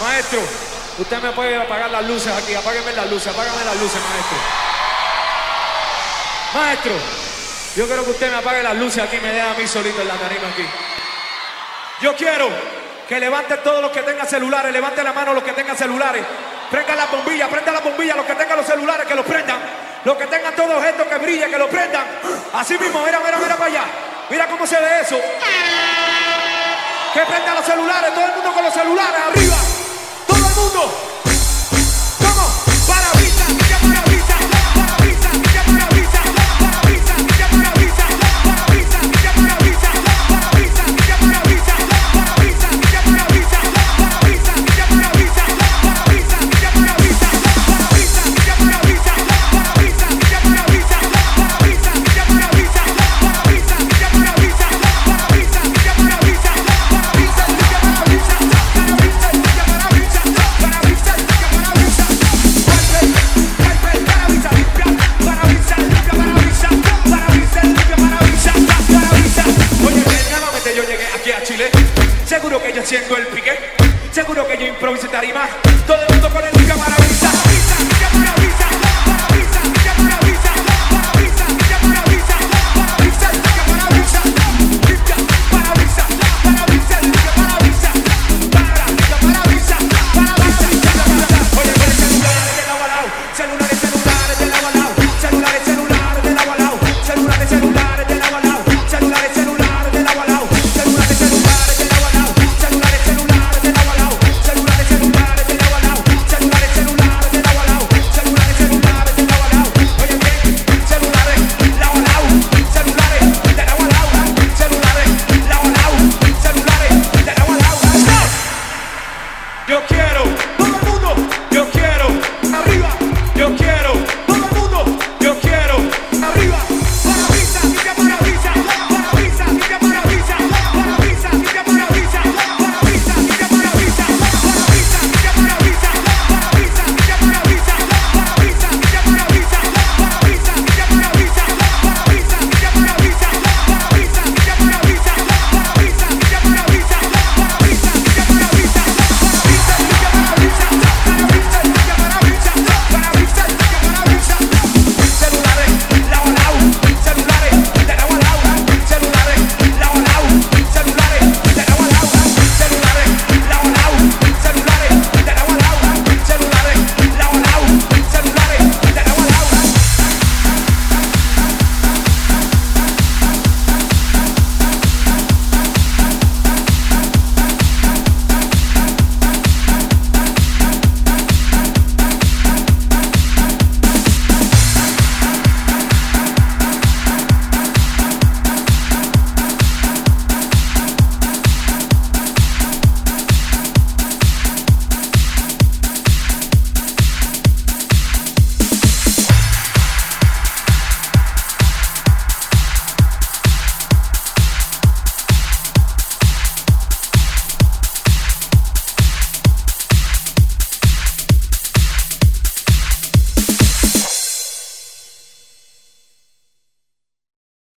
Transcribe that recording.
Maestro, usted me puede apagar las luces aquí. Apágueme las luces, apágame las luces, maestro. Maestro, yo quiero que usted me apague las luces aquí, me deja a mí solito en la aquí. Yo quiero que levanten todos los que tengan celulares, levanten la mano los que tengan celulares. Prendan la bombilla, prendan la bombilla, los que tengan los celulares, que los prendan. Los que tengan todo objeto que brille, que lo prendan. Así mismo, mira, mira, mira para allá. Mira cómo se ve eso. Que prendan los celulares, todo el mundo con los celulares arriba.